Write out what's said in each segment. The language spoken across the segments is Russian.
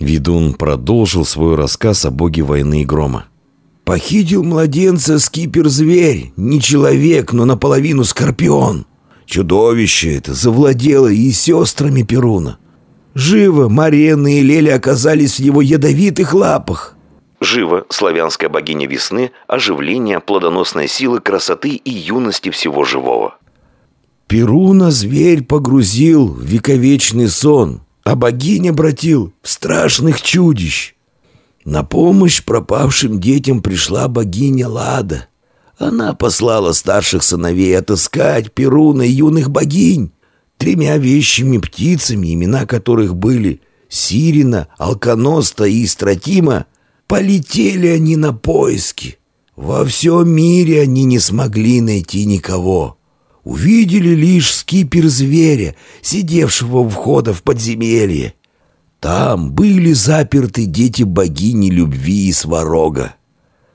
Ведун продолжил свой рассказ о боге войны и грома. Похитил младенца скипер-зверь, не человек, но наполовину скорпион. Чудовище это завладело и сестрами Перуна. Живо Марена и Леля оказались в его ядовитых лапах. Жива, славянская богиня весны, оживления, плодоносной силы, красоты и юности всего живого. Перуна зверь погрузил в вековечный сон, а богиня обратил в страшных чудищ. На помощь пропавшим детям пришла богиня Лада. Она послала старших сыновей отыскать Перуна и юных богинь, тремя вещими птицами, имена которых были Сирина, Алконоста и Стратима, полетели они на поиски. Во всем мире они не смогли найти никого. Увидели лишь скипер зверя, сидевшего у входа в подземелье. Там были заперты дети богини любви и сварога.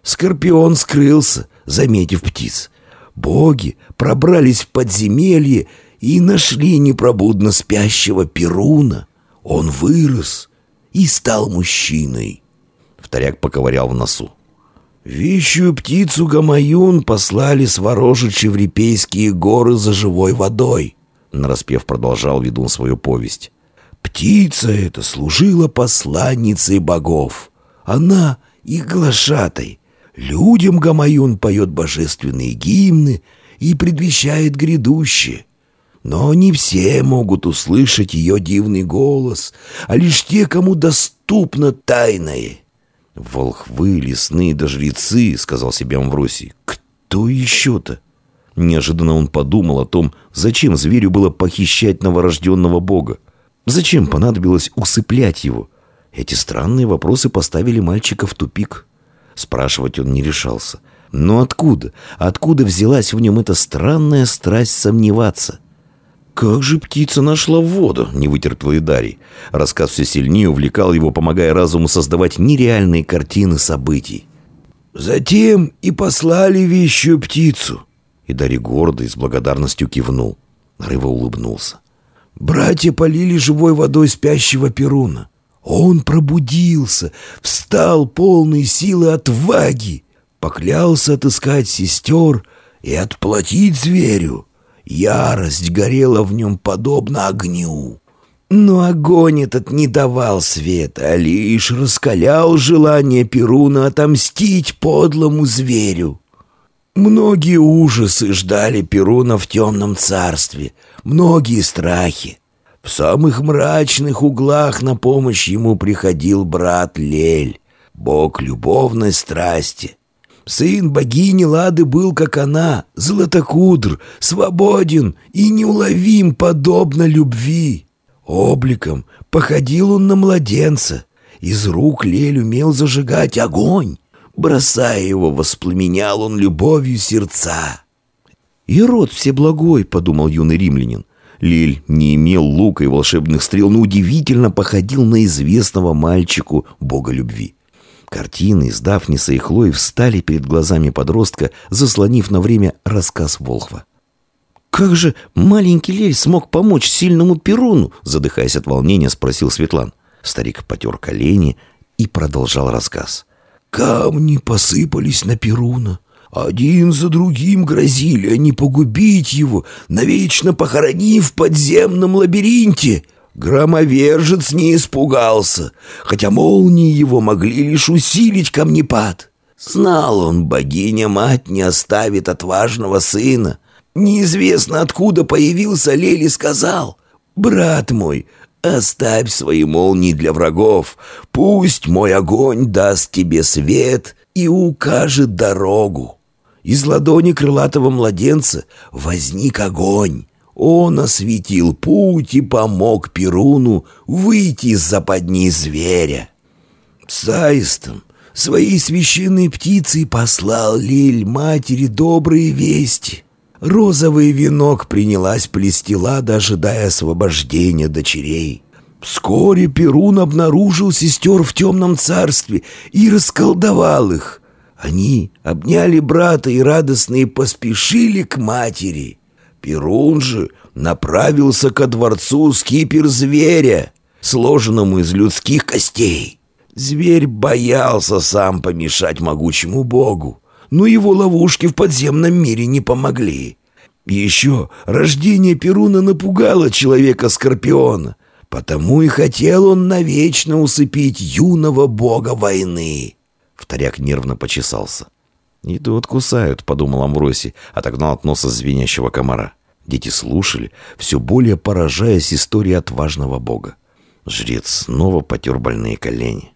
Скорпион скрылся, заметив птиц. Боги пробрались в подземелье и нашли непробудно спящего Перуна. Он вырос и стал мужчиной. Вторяк поковырял в носу. Вещую птицу Гамаюн послали сворожить Чеврепейские горы за живой водой. Нараспев продолжал ведун свою повесть. Птица эта служила посланницей богов. Она их глашатой. Людям Гамаюн поет божественные гимны и предвещает грядущее. Но не все могут услышать ее дивный голос, а лишь те, кому доступно тайное. «Волхвы, лесные да жрецы», — сказал себе Амвросий. «Кто еще-то?» Неожиданно он подумал о том, зачем зверю было похищать новорожденного бога. Зачем понадобилось усыплять его? Эти странные вопросы поставили мальчика в тупик. Спрашивать он не решался. Но откуда? Откуда взялась в нем эта странная страсть сомневаться? «Как же птица нашла воду?» — не вытерпел и Дарий. Рассказ все сильнее увлекал его, помогая разуму создавать нереальные картины событий. «Затем и послали вещую птицу». И Дарий гордо и с благодарностью кивнул. Рыва улыбнулся. Братья полили живой водой спящего Перуна. Он пробудился, встал полный силы отваги, поклялся отыскать сестер и отплатить зверю. Ярость горела в нем подобно огню. Но огонь этот не давал света, а лишь раскалял желание Перуна отомстить подлому зверю. Многие ужасы ждали Перуна в темном царстве, многие страхи. В самых мрачных углах на помощь ему приходил брат Лель, бог любовной страсти. Сын богини Лады был, как она, златокудр, свободен и неуловим, подобно любви. Обликом походил он на младенца. Из рук Лель умел зажигать огонь. Бросая его, воспламенял он любовью сердца. «И род всеблагой», — подумал юный римлянин. Лиль не имел лука и волшебных стрел, но удивительно походил на известного мальчику бога любви. Картины из Дафниса и Хлои встали перед глазами подростка, заслонив на время рассказ Волхва. «Как же маленький Лель смог помочь сильному Перуну?» Задыхаясь от волнения, спросил Светлан. Старик потер колени и продолжал рассказ. Камни посыпались на Перуна. Один за другим грозили они погубить его, навечно похоронив в подземном лабиринте. Громовержец не испугался, хотя молнии его могли лишь усилить камнепад. Знал он, богиня-мать не оставит отважного сына. Неизвестно, откуда появился Лели, сказал, «Брат мой, Оставь свои молнии для врагов. Пусть мой огонь даст тебе свет и укажет дорогу. Из ладони крылатого младенца возник огонь. Он осветил путь и помог Перуну выйти из западни зверя. С аистом своей священной птицей послал Лиль матери добрые вести. Розовый венок принялась плести Лада, ожидая освобождения дочерей. Вскоре Перун обнаружил сестер в темном царстве и расколдовал их. Они обняли брата и радостные поспешили к матери. Перун же направился ко дворцу скипер зверя. сложенному из людских костей. Зверь боялся сам помешать могучему богу, но его ловушки в подземном мире не помогли. Еще рождение Перуна напугало человека-скорпиона, потому и хотел он навечно усыпить юного бога войны. Вторяк нервно почесался. «И тут кусают», — подумал Амвросий, отогнал от носа звенящего комара. Дети слушали, все более поражаясь истории отважного бога. Жрец снова потер больные колени.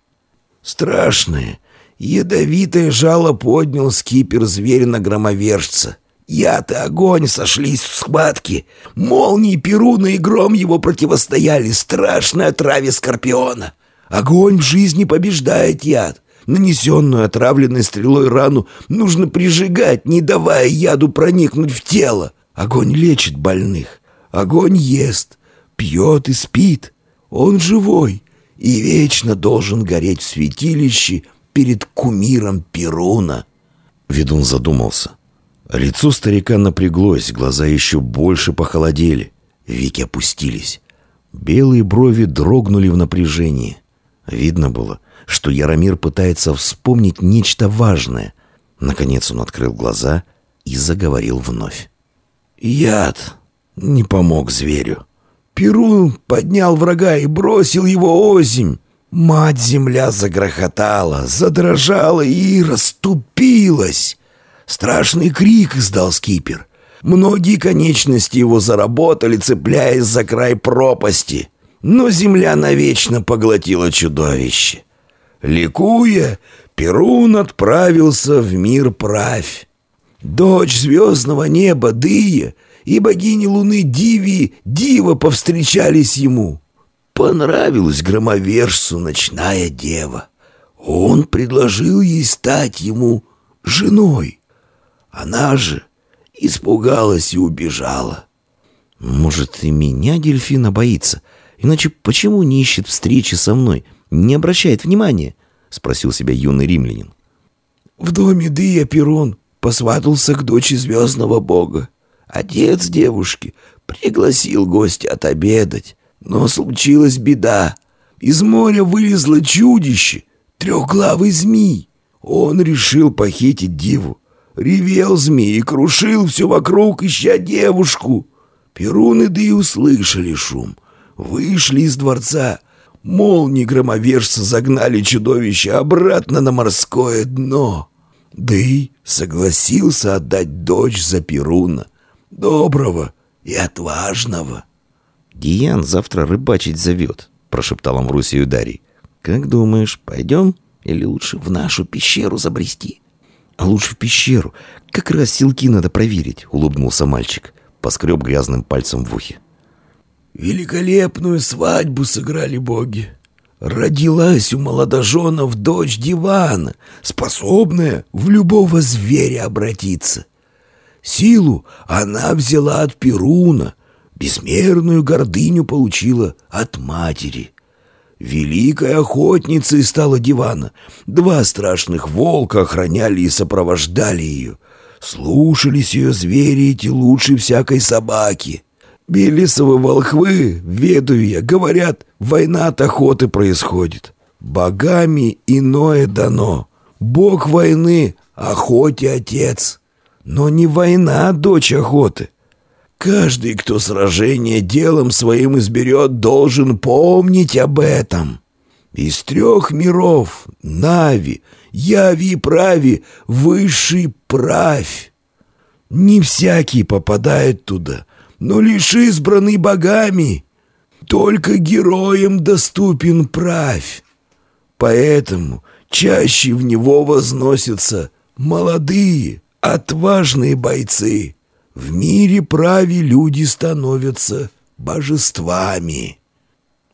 «Страшное, ядовитое жало поднял скипер зверина громовержца. Яд и огонь сошлись в схватке. Молнии Перуна и гром его противостояли страшной отраве скорпиона. Огонь в жизни побеждает яд. Нанесенную отравленной стрелой рану нужно прижигать, не давая яду проникнуть в тело. Огонь лечит больных. Огонь ест, пьет и спит. Он живой и вечно должен гореть в святилище перед кумиром Перуна. Ведун задумался. Лицо старика напряглось, глаза еще больше похолодели. Веки опустились. Белые брови дрогнули в напряжении. Видно было, что Яромир пытается вспомнить нечто важное. Наконец он открыл глаза и заговорил вновь. «Яд не помог зверю. Перун поднял врага и бросил его озимь. Мать-земля загрохотала, задрожала и расступилась. Страшный крик издал скипер. Многие конечности его заработали, цепляясь за край пропасти. Но земля навечно поглотила чудовище. Ликуя, Перун отправился в мир правь. Дочь звездного неба Дыя и богини луны Диви Дива повстречались ему. Понравилась громовержцу ночная дева. Он предложил ей стать ему женой. Она же испугалась и убежала. «Может, и меня дельфина боится? Иначе почему не ищет встречи со мной?» не обращает внимания?» — спросил себя юный римлянин. «В доме Дия Перун посватался к дочери звездного бога. Отец девушки пригласил гостя отобедать, но случилась беда. Из моря вылезло чудище, трехглавый змей. Он решил похитить диву. Ревел змей и крушил все вокруг, ища девушку. Перун и Ды услышали шум, вышли из дворца — Молнии громовержца загнали чудовище обратно на морское дно. Да и согласился отдать дочь за Перуна, доброго и отважного. «Диан завтра рыбачить зовет», — прошептал Амвросию Дарий. «Как думаешь, пойдем или лучше в нашу пещеру забрести?» «А лучше в пещеру. Как раз силки надо проверить», — улыбнулся мальчик. Поскреб грязным пальцем в ухе. Великолепную свадьбу сыграли боги. Родилась у молодоженов дочь дивана, способная в любого зверя обратиться. Силу она взяла от Перуна, бессмерную гордыню получила от матери. Великой охотницей стала дивана. Два страшных волка охраняли и сопровождали ее. Слушались ее звери эти лучше всякой собаки. Белисовы волхвы, ведуя, говорят, война от охоты происходит. Богами иное дано. Бог войны, охоте отец. Но не война, дочь охоты. Каждый, кто сражение делом своим изберет, должен помнить об этом. Из трех миров — Нави, Яви и Прави — высший правь. Не всякий попадает туда — но лишь избранный богами. Только героям доступен правь. Поэтому чаще в него возносятся молодые, отважные бойцы. В мире праве люди становятся божествами.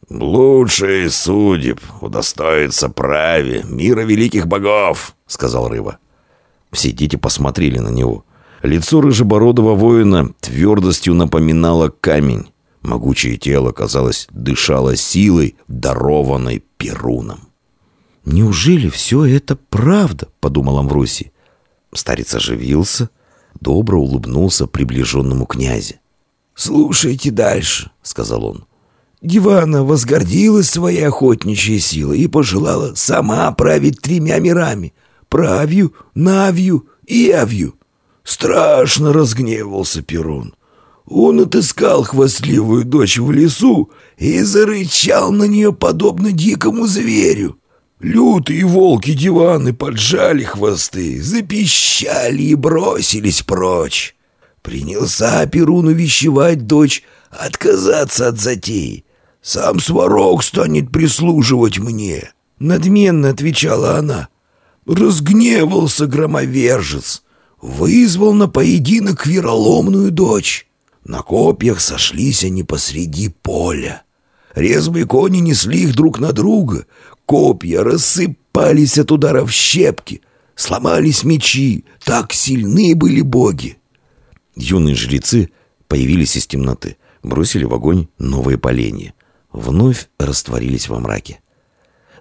«Лучший судеб удостоится праве мира великих богов», — сказал Рыба. Все дети посмотрели на него — Лицо рыжебородого воина твердостью напоминало камень. Могучее тело, казалось, дышало силой, дарованной Перуном. «Неужели все это правда?» — подумал Амвросий. Старец оживился, добро улыбнулся приближенному князе. «Слушайте дальше», — сказал он. Дивана возгордилась своей охотничьей силой и пожелала сама править тремя мирами — правью, навью и авью. Страшно разгневался Перун. Он отыскал хвастливую дочь в лесу и зарычал на нее подобно дикому зверю. Лютые волки диваны поджали хвосты, запищали и бросились прочь. Принялся Перун увещевать дочь отказаться от затеи. «Сам сварог станет прислуживать мне», — надменно отвечала она. Разгневался громовержец, вызвал на поединок вероломную дочь. На копьях сошлись они посреди поля. Резвые кони несли их друг на друга, копья рассыпались от ударов щепки, сломались мечи, так сильны были боги. Юные жрецы появились из темноты, бросили в огонь новые поленья, вновь растворились во мраке.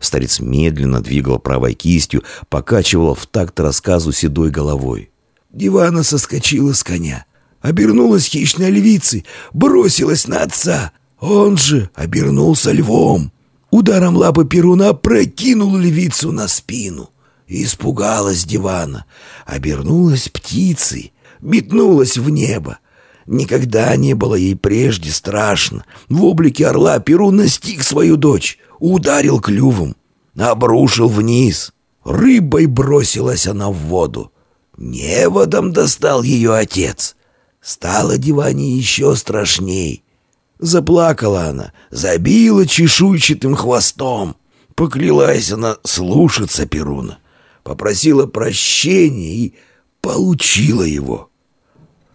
Старец медленно двигал правой кистью, покачивал в такт рассказу седой головой. Дивана соскочила с коня. Обернулась хищной львицей, бросилась на отца. Он же обернулся львом. Ударом лапы Перуна прокинул львицу на спину. Испугалась дивана, обернулась птицей, метнулась в небо. Никогда не было ей прежде страшно. В облике орла Перу настиг свою дочь, ударил клювом, обрушил вниз. Рыбой бросилась она в воду. Неводом достал ее отец. Стало диване еще страшней. Заплакала она, забила чешуйчатым хвостом. Поклялась она слушаться Перуна. Попросила прощения и получила его.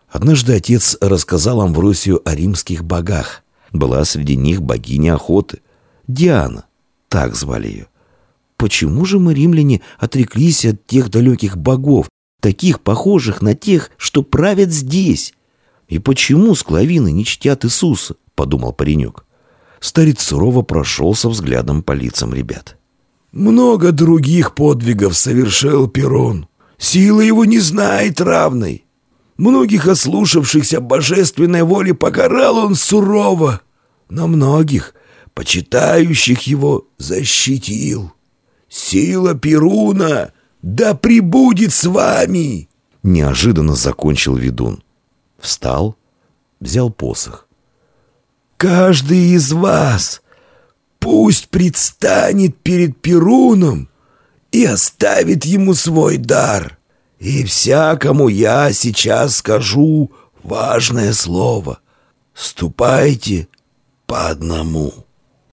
Однажды отец рассказал Амвросию о римских богах. Была среди них богиня охоты. Диана, так звали ее. Почему же мы, римляне, отреклись от тех далеких богов, таких похожих на тех, что правят здесь? «И почему склавины не чтят Иисуса?» — подумал паренек. Старец сурово прошелся взглядом по лицам ребят. «Много других подвигов совершил Перун. Сила его не знает равной. Многих ослушавшихся божественной воли покарал он сурово, но многих, почитающих его, защитил. Сила Перуна да пребудет с вами!» Неожиданно закончил ведун. Встал, взял посох. «Каждый из вас пусть предстанет перед Перуном и оставит ему свой дар. И всякому я сейчас скажу важное слово. Ступайте по одному».